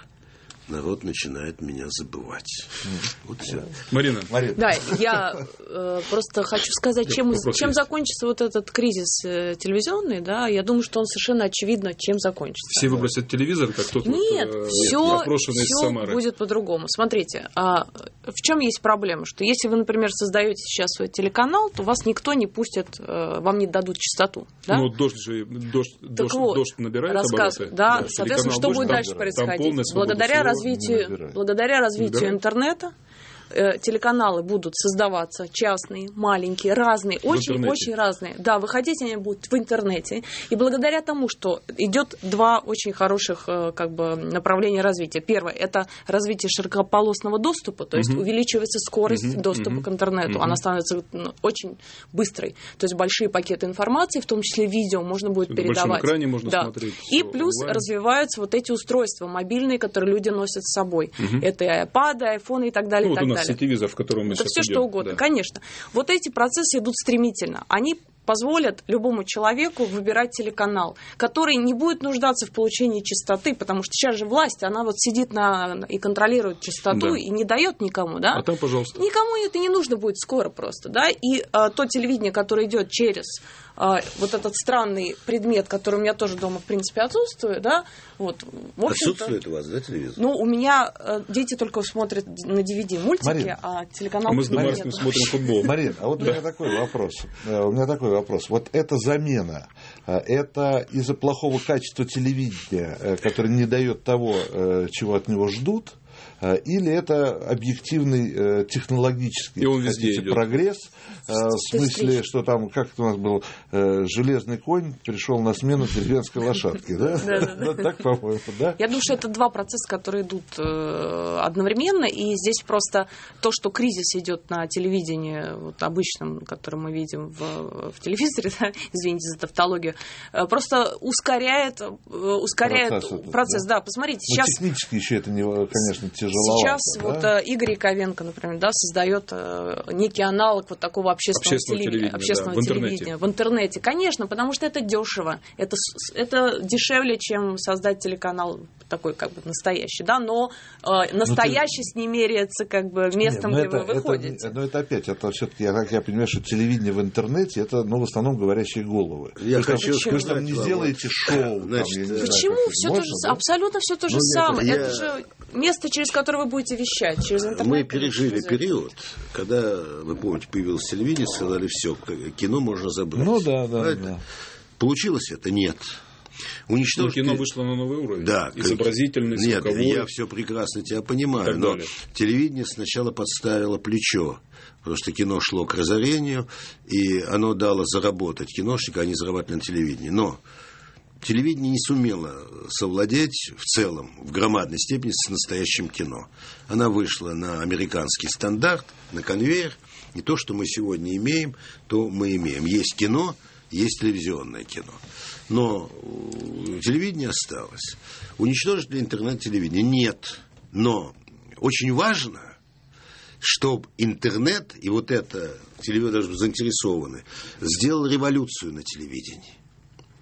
Народ начинает меня забывать. Вот все. Марина, Марина, Да, я э, просто хочу сказать, чем, чем закончится вот этот кризис э, телевизионный, да, я думаю, что он совершенно очевидно, чем закончится. все выбросят телевизор, как тот Нет, вот, э, все, Самары. будет по-другому. Смотрите, а в чем есть проблема? Что если вы, например, создаете сейчас свой телеканал, то вас никто не пустит, э, вам не дадут частоту. Да? Ну, дождь же, дождь, Так дождь, вот, дождь набирает рассказ- обороты. Да, Да, соответственно, что будет дальше там- происходить? благодаря развитию, благодаря развитию интернета телеканалы будут создаваться частные, маленькие, разные, очень, интернете. очень разные. Да, выходить они будут в интернете. И благодаря тому, что идет два очень хороших э, как бы направления развития. Первое это развитие широкополосного доступа, то есть увеличивается скорость Мгм, доступа мгм, к интернету. мгм. Она становится ну, очень быстрой. То есть большие пакеты информации, в том числе видео, можно будет На передавать. экране можно Да. смотреть И плюс онлайн. развиваются вот эти устройства мобильные, которые люди носят с собой. Это и iPad, и iPhone и так далее. Ну, и вот так у нас далее. сетевизор, в котором мы Это сейчас все идем. что угодно, Да. конечно. Вот эти процессы идут стремительно. Они позволят любому человеку выбирать телеканал, который не будет нуждаться в получении частоты, потому что сейчас же власть, она вот сидит на, и контролирует частоту Да. и не дает никому, да? А там, пожалуйста. Никому это не нужно будет скоро просто, да, и а, то телевидение, которое идет через вот этот странный предмет, который у меня тоже дома, в принципе, отсутствует, да, вот. Отсутствует у вас, да, телевизор? Ну, у меня э, дети только смотрят на DVD мультики, Марина, а телеканал А мы с нет. Дубарским смотрим футбол. Марин, а вот у меня такой вопрос. Э, У меня такой вопрос. Вот эта замена, э, это из-за плохого качества телевидения, которое не дает того, чего от него ждут, или это объективный э, технологический И он везде хотите, идет. прогресс, э, в смысле, что там, как это у нас был, э, железный конь пришел на смену деревенской лошадки, да? Так, по-моему, да? Я думаю, что это два процесса, которые идут э, одновременно, и здесь просто то, что кризис идет на телевидении, вот обычном, который мы видим в, в телевизоре, да, извините за тавтологию, э, просто ускоряет, э, ускоряет Процесс да. да. посмотрите, Ну, сейчас технически еще это, не, конечно, тяжеловато. Сейчас да? вот э, Игорь Яковенко, например, да, создает э, некий аналог вот такого общественного, Общественного телевидения, телевидения, общественного да, в интернете. телевидения в интернете. Конечно, потому что это дешево, это, с- это дешевле, чем создать телеканал такой как бы настоящий, да, но э, настоящесть не меряется как бы местом, Нет, где но вы это, выходите. Это, но это опять, это все-таки, я, так я понимаю, что телевидение в интернете, это, ну, в основном говорящие головы. Я вы, хочу там, вы там сказать не вам, сделаете шоу. там, Значит, знаю, Почему как это все то же можно, да? Абсолютно все то же Ну, самое. я- Это же место, через которое вы будете вещать, через интернет. Мы или пережили период, когда, вы помните, появилось телевидение, сказали, все, кино можно забрать. Ну да, да, Правильно? да. Получилось это? Нет. Ну, Уничтожить... кино вышло на новый уровень. Да. Изобразительный, Нет, звуковой. я все прекрасно тебя понимаю, но далее. телевидение сначала подставило плечо, потому что кино шло к разорению, и оно дало заработать киношника, а не зарабатывать на телевидении. Но телевидение не сумело совладеть в целом, в громадной степени с настоящим кино. Она вышла на американский стандарт, на конвейер, и то, что мы сегодня имеем, то мы имеем. Есть кино, есть телевизионное кино. Но э, телевидение осталось. Уничтожить ли интернет телевидение? Нет. Но очень важно, чтобы интернет и вот это даже заинтересованы, сделал революцию на телевидении.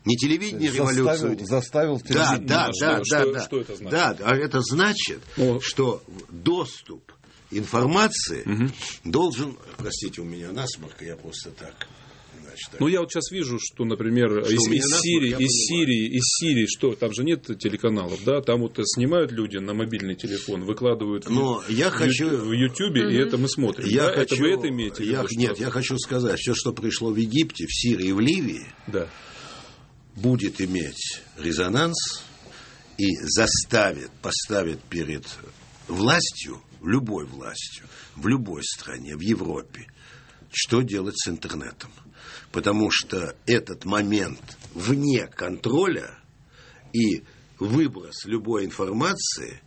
Не телевидение революцию. Заставил, заставил Да, телевидение. да, А да, что- да, что- да. что это значит? Да, а это значит, Ну. что доступ информации должен, простите, у меня насморк, я просто так. значит, так. Ну, я вот сейчас вижу, что, например, Что, из, из Сирии, я из. Сирии, из Сирии, что, там же нет телеканалов, да, там вот снимают люди на мобильный телефон, выкладывают в, Но я в хочу- Ю- в Ютубе, и это мы смотрим. Я да? хочу, это вы это имеете в я- виду? что- Нет, я хочу сказать, все, что пришло в Египте, в Сирии, в Ливии, Да. Будет иметь резонанс и заставит, поставит перед властью, любой властью, в любой стране, в Европе, что делать с интернетом. Потому что этот момент вне контроля и выброс любой информации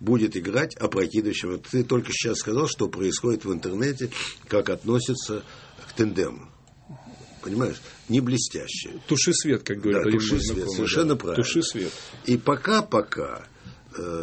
будет играть опрокидывающим. Ты только сейчас сказал, что происходит в интернете, как относятся к тендему. Понимаешь? Не блестяще. Туши свет, как говорят. Да, туши свет, знакомый, совершенно да. правильно. Туши свет. И пока-пока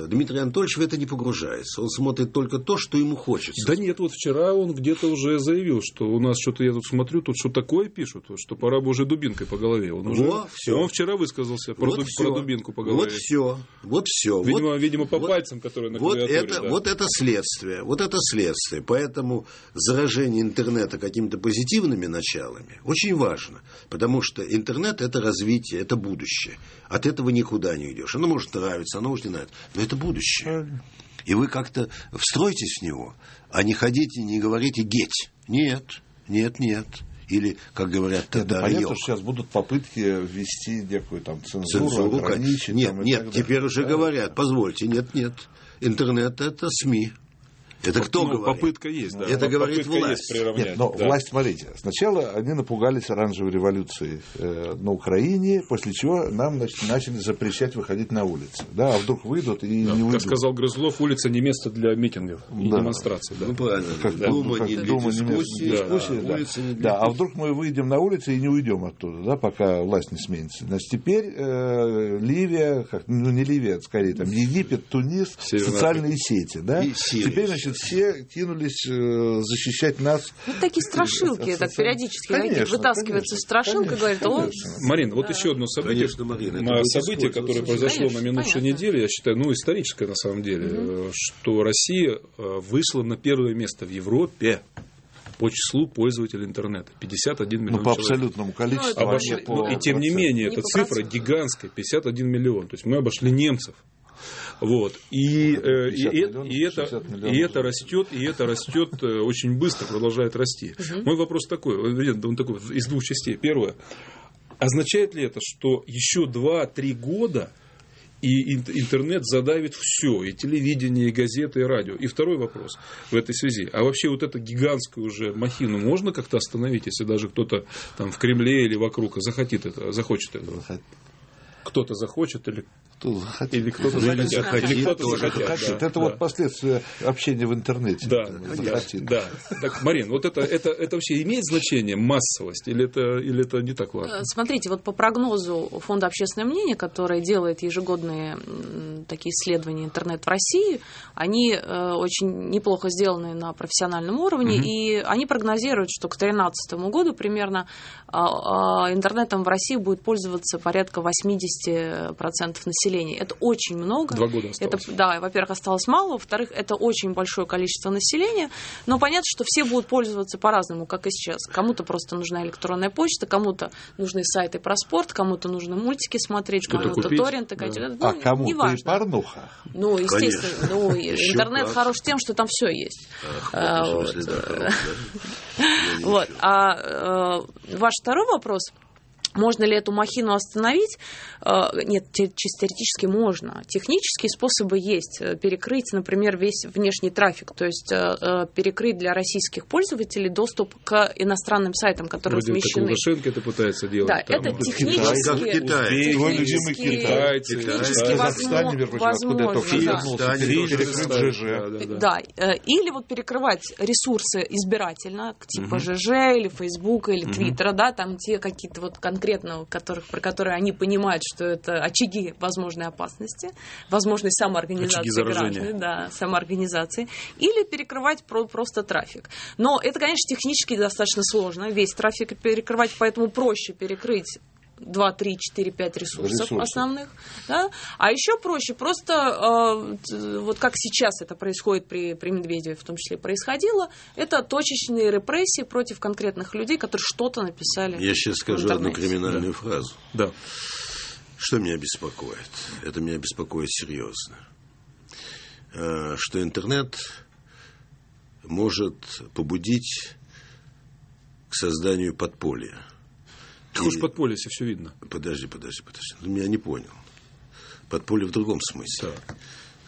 Дмитрий Анатольевич в это не погружается. Он смотрит только то, что ему хочется. Да нет, вот вчера он где-то уже заявил, что у нас что-то, я тут смотрю, тут что такое пишут, что пора бы уже дубинкой по голове. Он, уже, Во, всё. он вчера высказался про, вот дуб- всё. про дубинку по голове. Вот все. Вот все. Видимо, вот, видимо, по вот- пальцам, которые на вот это, да. вот это следствие. Вот это следствие. Поэтому заражение интернета какими-то позитивными началами очень важно. Потому что интернет это развитие, это будущее. От этого никуда не идешь. Оно может нравиться, оно может не нравиться. Но это будущее. И вы как-то встройтесь в него, а не ходите, не говорите геть. Нет, нет, нет. Или, как говорят тогда, понятно, «йог». что сейчас будут попытки ввести некую там цензуру, цензуру. ограничить. Нет, там, нет, теперь уже Да. говорят, позвольте, нет, нет. Интернет это СМИ. Это кто Ну, говорит? попытка есть, да. Это говорит попытка власть. есть. Нет, но да. власть, смотрите, сначала они напугались оранжевой революции э, на Украине, после чего нам значит, начали запрещать выходить на улицы. Да, а вдруг выйдут и Да, не как выйдут. сказал Грызлов, улица не место для митингов и Да. демонстраций. Да. Ну, правильно. Как Дума как не для Дума не для дискуссии, дискуссии, а да. улица не для Да, а вдруг мы выйдем на улицы и не уйдем оттуда, да, пока власть не сменится. Значит, теперь э, Ливия, как, ну не Ливия, а скорее там Египет, Тунис, Северная социальные сети, да. И Сирия. Теперь, значит, все кинулись э, защищать нас. Вот такие страшилки, так периодически Конечно, вытаскиваются конечно, страшилка, конечно, говорит, о, конечно. Марина, вот еще одно событие. Конечно, Марина, событие, которое произошло Конечно, на минувшей понятно. неделе, я считаю, ну, историческое на самом деле, э, что Россия э, вышла на первое место в Европе по числу пользователей интернета. 51 Ну, миллион по человек. абсолютному количеству. А а обошли- не по ну, и тем не менее, Не эта по цифра гигантская, 51 миллион. То есть мы обошли немцев. Вот. И, э, и, 50 и- миллионов, и это, 60 миллионов. и это растет, и это растет э, очень быстро, продолжает расти. Мой вопрос такой, он он такой, из двух частей. Первое. Означает ли это, что еще 2-3 года и ин- интернет задавит все, и телевидение, и газеты, и радио. И второй вопрос в этой связи. А вообще вот эту гигантскую уже махину можно как-то остановить, если даже кто-то там в Кремле или вокруг захотит это, захочет этого? Кто-то захочет или, Кто захотит. или кто-то или захотят. захотит, Или кто-то тоже захотят, Захотит. да, это да. вот последствия общения в интернете. Да, Там, да, захотит. да. Так, Марин, вот это, это, это вообще имеет значение, массовость, или это, или это не так важно? Э, Смотрите, вот по прогнозу Фонда общественное мнение, который делает ежегодные такие исследования интернет в России, они э, очень неплохо сделаны на профессиональном уровне, и они прогнозируют, что к 2013 году примерно а, а, интернетом в России будет пользоваться порядка 80% населения. Населения. Это очень много. Два года осталось. Это, да, во-первых, осталось мало, во-вторых, это очень большое количество населения. Но понятно, что все будут пользоваться по-разному, как и сейчас. Кому-то просто нужна электронная почта, кому-то нужны сайты про спорт, кому-то нужно мультики смотреть, кому-то торренты. да. Ну, А кому-то и неважно. порнуха. Ну, естественно, ну, интернет как. хорош тем, что там все есть. Ах, А, вот, ничего. А э, ваш второй вопрос. Можно ли эту махину остановить? Э, Нет, чисто теоретически можно. Технические способы есть. Э, Перекрыть, например, весь внешний трафик. То есть э, перекрыть для российских пользователей доступ к иностранным сайтам, которые Вроде как размещены. Лукашенко это пытается делать. Да, там, это технически... Как Китае. Твой любимый технически- Китай. Возможно- возможно, да. или вот перекрывать ресурсы избирательно, типа ЖЖ или Фейсбука или Твиттера, да, там те какие-то вот конкретно, которых, про которые они понимают, что это очаги возможной опасности, возможной самоорганизации граждан, да, самоорганизации, или перекрывать про- просто трафик. Но это, конечно, технически достаточно сложно, весь трафик перекрывать, поэтому проще перекрыть 2, 3, 4, 5 ресурсов, Ресурсов. основных. Да? А еще проще просто, э, вот как сейчас это происходит при, при Медведеве, в том числе происходило, это точечные репрессии против конкретных людей, которые что-то написали. Я сейчас скажу одну криминальную фразу. Да. Что меня беспокоит? Это меня беспокоит серьезно. Э, Что интернет может побудить к созданию подполья. Как уж подполье, если все видно. Подожди, подожди, подожди. Ты меня не понял. Подполье в другом смысле. Так.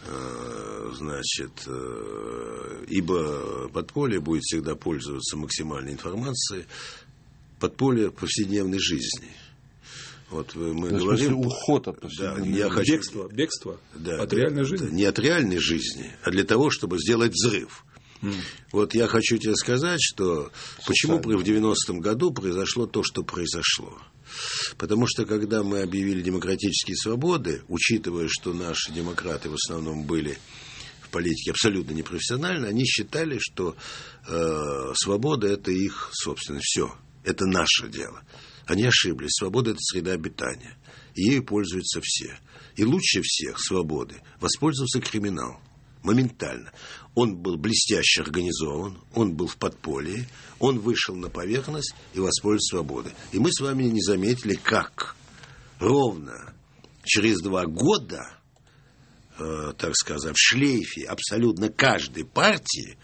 Э, Значит, э, ибо подполье будет всегда пользоваться максимальной информацией. Подполье повседневной жизни. Вот вы- мы в говорим... уход от Да, я хочу... Бегство, бегство Да, от да, реальной да, жизни. не от реальной жизни, а для того, чтобы сделать взрыв. Вот я хочу тебе сказать, что почему при- в 90-м году произошло то, что произошло. Потому что когда мы объявили демократические свободы, учитывая, что наши демократы в основном были в политике абсолютно непрофессиональны, они считали, что э, свобода это их собственность. Все, это наше дело. Они ошиблись. Свобода это среда обитания. И ею пользуются все. И лучше всех свободы воспользовался криминал. Моментально. Он был блестяще организован, он был в подполье, он вышел на поверхность и воспользовался свободой. И мы с вами не заметили, как ровно через два года, э, так сказать, в шлейфе абсолютно каждой партии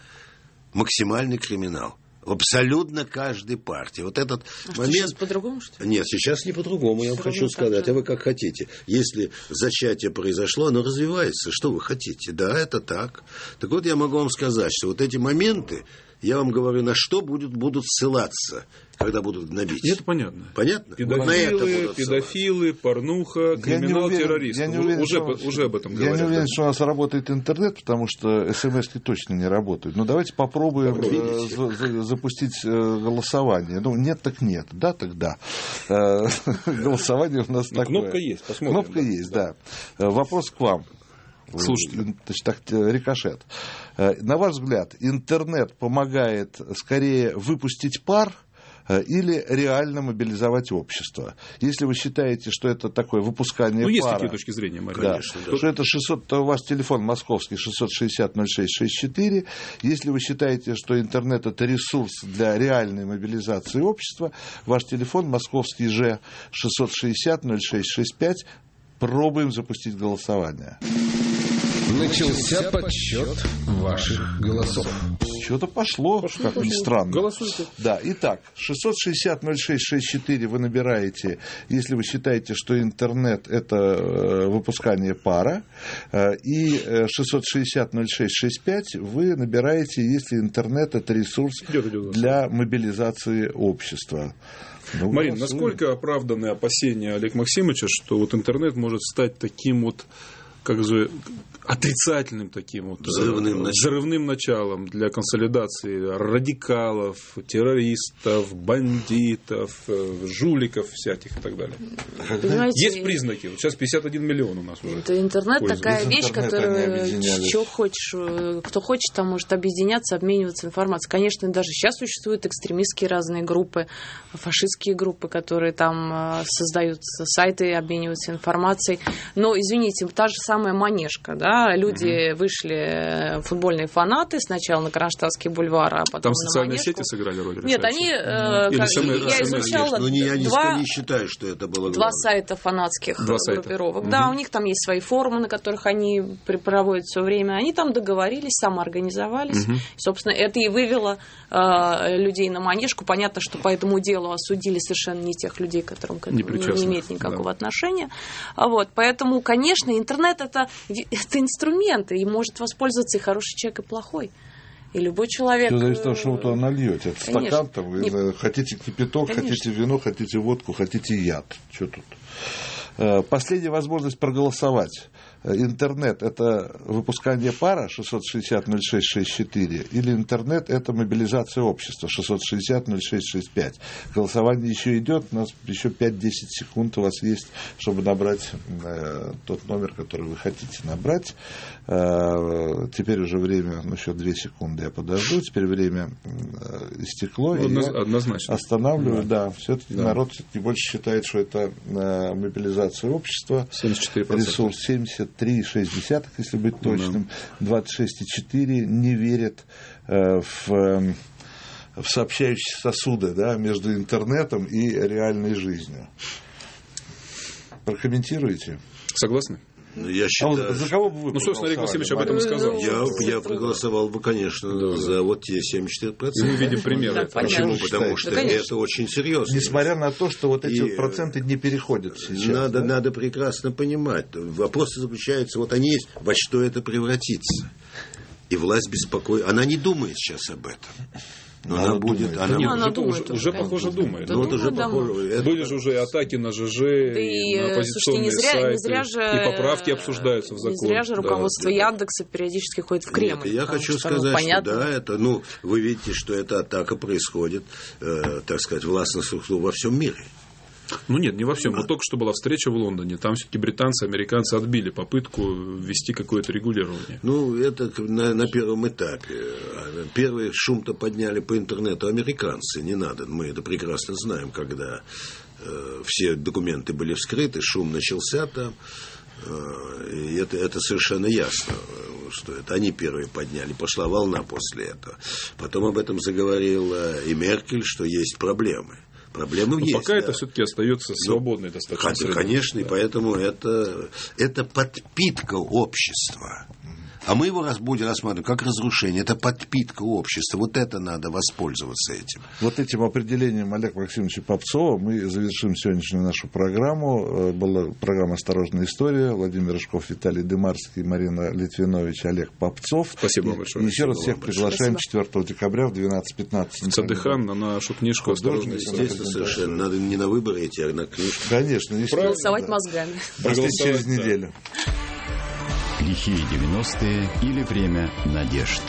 максимальный криминал. В абсолютно каждой партии. Вот этот А что, момент... сейчас по-другому, что ли? Нет, сейчас не по-другому, я вам хочу сказать, же. а вы как хотите. Если зачатие произошло, оно развивается. Что вы хотите? Да, это так. Так вот, я могу вам сказать, что вот эти моменты, я вам говорю, на что будут, будут ссылаться, когда будут гнобить. Это понятно. Понятно? Вот на это Педофилы, будут педофилы, порнуха, Я криминал, я уверен, уже, что- уже об этом Я говорят. не уверен, да. что у нас работает интернет, потому что смс точно не работают. Но давайте попробуем Вот э, за- за- запустить э, голосование. Ну, нет так нет, да так да. Э, Голосование у нас Ну, такое. кнопка есть, посмотрим, Кнопка есть, да. Вопрос к вам. Слушайте. Значит, так, э, рикошет. Э, На ваш взгляд, интернет помогает скорее выпустить пар э, или реально мобилизовать общество? Если вы считаете, что это такое выпускание Ну, есть пара, такие точки зрения, Мария. да. Конечно, да. Что это 600, у вас телефон московский 660-06-64. Если вы считаете, что интернет это ресурс для реальной мобилизации общества, ваш телефон московский же 660-06-65. Пробуем запустить голосование. Начался подсчет ваших голосов. Что-то пошло, как ни странно. Голосуйте. Да, итак, 660-06-64 вы набираете, если вы считаете, что интернет – это э, выпускание пара, э, и э, 660-06-65 вы набираете, если интернет – это ресурс Идет, идет. для мобилизации общества. Ну, Марин, насколько оправданы опасения Олега Максимовича, что вот интернет может стать таким вот как же отрицательным таким вот Взрывным началом. взрывным началом для консолидации радикалов, террористов, бандитов, э, жуликов всяких и так далее. Понимаете, Есть признаки. Вот сейчас 51 миллион у нас уже. Это интернет такая Без вещь, объединялись. что хочешь, э, кто хочет, там может объединяться, обмениваться информацией. Конечно, даже сейчас существуют экстремистские разные группы, фашистские группы, которые там э, создают сайты, обмениваются информацией. Но, извините, та же самая манежка, да, люди вышли, э, футбольные фанаты, сначала на Кронштадтский бульвар, а потом Там на социальные Манежку. сети сыграли роль Нет, они, Или как- самые- я изучала но не, я не, два, не считаю, что это было Два сайта фанатских Два сайта. группировок. Да, у них там есть свои форумы, на которых они проводят все время. Они там договорились, самоорганизовались. И, собственно, это и вывело э, людей на манежку. Понятно, что по этому делу осудили совершенно не тех людей, которым к этому не, Непричастных, имеет никакого да. отношения. А Вот, поэтому, конечно, интернет это, это инструмент, и может воспользоваться и хороший человек, и плохой. И любой человек... Все зависит от того, э, что вы туда нальете. Это Конечно. стакан, там, вы, Не- хотите кипяток, Конечно. хотите вино, хотите водку, хотите яд. Что тут? Э, Последняя возможность проголосовать. Э, Интернет – это выпускание пара 660-06-64 или интернет – это мобилизация общества 660-06-65. Голосование еще идет, у нас еще 5-10 секунд у вас есть, чтобы набрать э, тот номер, который вы хотите набрать. Э, теперь уже время, ну еще 2 секунды я подожду, теперь время э, истекло. Ну, одноз- однозначно. Останавливаю, да. Все-таки Да. народ все-таки больше считает, что это э, мобилизация общества. 74%. Ресурс 73,6, если быть точным. 26,4 не верят в, в сообщающие сосуды да, между интернетом и реальной жизнью. Прокомментируете? Согласны? Ну, Я А считаю, вот за кого бы вы Ну, собственно, Олег Васильевич об этом и сказал. я, я проголосовал бы, конечно, за вот те 74%. И мы видим примеры. Да. Почему? Потому что Да, конечно. это очень серьезно. Несмотря на то, что вот эти И, вот проценты не переходят сейчас. надо, да? надо прекрасно понимать. Вопрос заключается, вот они есть, во что это превратится. И власть беспокоит. Она не думает сейчас об этом. Но Она она, будет. думает. Она Нет, она уже, думает уже, уже, да. похоже, думает. Да ну, думаю, уже да, похоже. Это- Были же уже атаки на ЖЖ, Да и и, на э, слушайте, не оппозиционные зря, сайты, не зря же... и поправки обсуждаются в закон. Не зря же Да. руководство Яндекса периодически ходит в Кремль. Нет, я хочу что, ну, сказать, понятно. что да, это, ну, вы видите, что эта атака происходит, э, так сказать, властных структур во всем мире. Ну нет, не во всем. Вот только что была встреча в Лондоне. Там все-таки британцы, американцы отбили попытку ввести какое-то регулирование. Ну, это на, на первом этапе. Первый шум-то подняли по интернету американцы. Не надо, мы это прекрасно знаем, когда э, все документы были вскрыты, шум начался там. Э, и это, это совершенно ясно, что это они первые подняли. Пошла волна после этого. Потом об этом заговорила и Меркель, что есть проблемы. Проблемы Но есть. пока да. это все-таки остается свободной достаточно. Конечно, и поэтому это, это подпитка общества. А мы его раз- будем рассматривать как разрушение. Это подпитка общества. Вот это надо воспользоваться этим. Вот этим определением Олега Максимовича Попцова мы завершим сегодняшнюю нашу программу. Э, Была программа «Осторожная история». Владимир Рыжков, Виталий Дымарский, Марина Литвинович, Олег Попцов. Спасибо вам И- большое. И еще раз Спасибо всех приглашаем 4 декабря в 12.15. Цадыхан на нашу книжку «Осторожно, Художник, история». Естественно, совершенно. Надо не на выборы идти, а на книжку. Конечно. естественно, Голосовать да. мозгами. Простите, через Проголосовать, да. неделю. Лихие 90-е или время надежд.